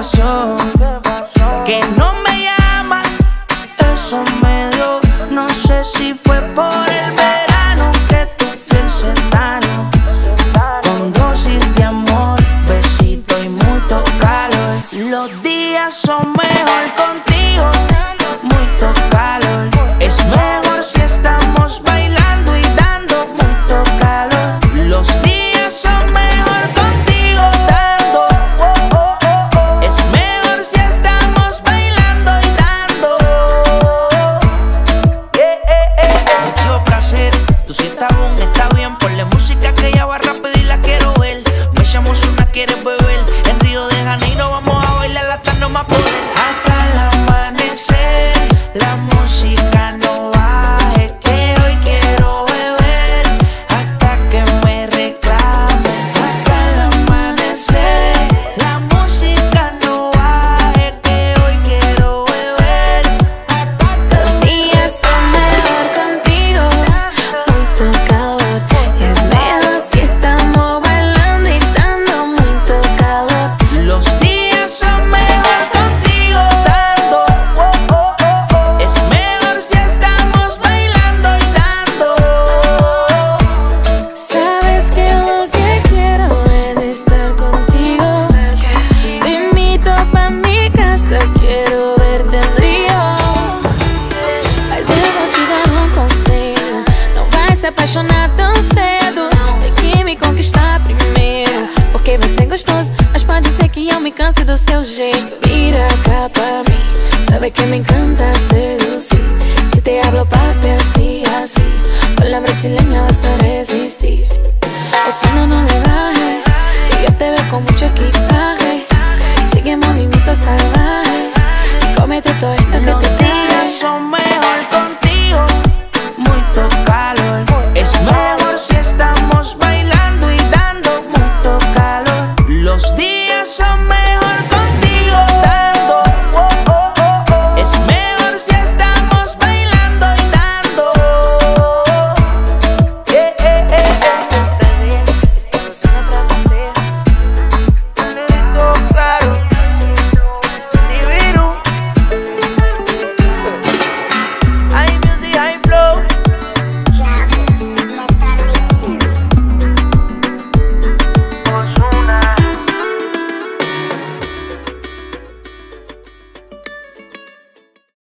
Que no me llaman, eso me dio. No sé si fue por el verano que te pienses sano. Con dosis de amor, besito y mucho calor. Los días son mejor contigo. apaixonar tão cedo. Tem que me conquistar primeiro Porque vai ser gostoso. Mas pode ser que eu me canse do seu jeito. Mira cá pra mim Sabe que me encanta seduzir assim. Se te hablo papi assim, assim, Con la brasileña vas a resistir. O sono não leva, le baje Que yo te veo com muito equipaje. Sigue movimiento salvaje e comete todo esto que te tem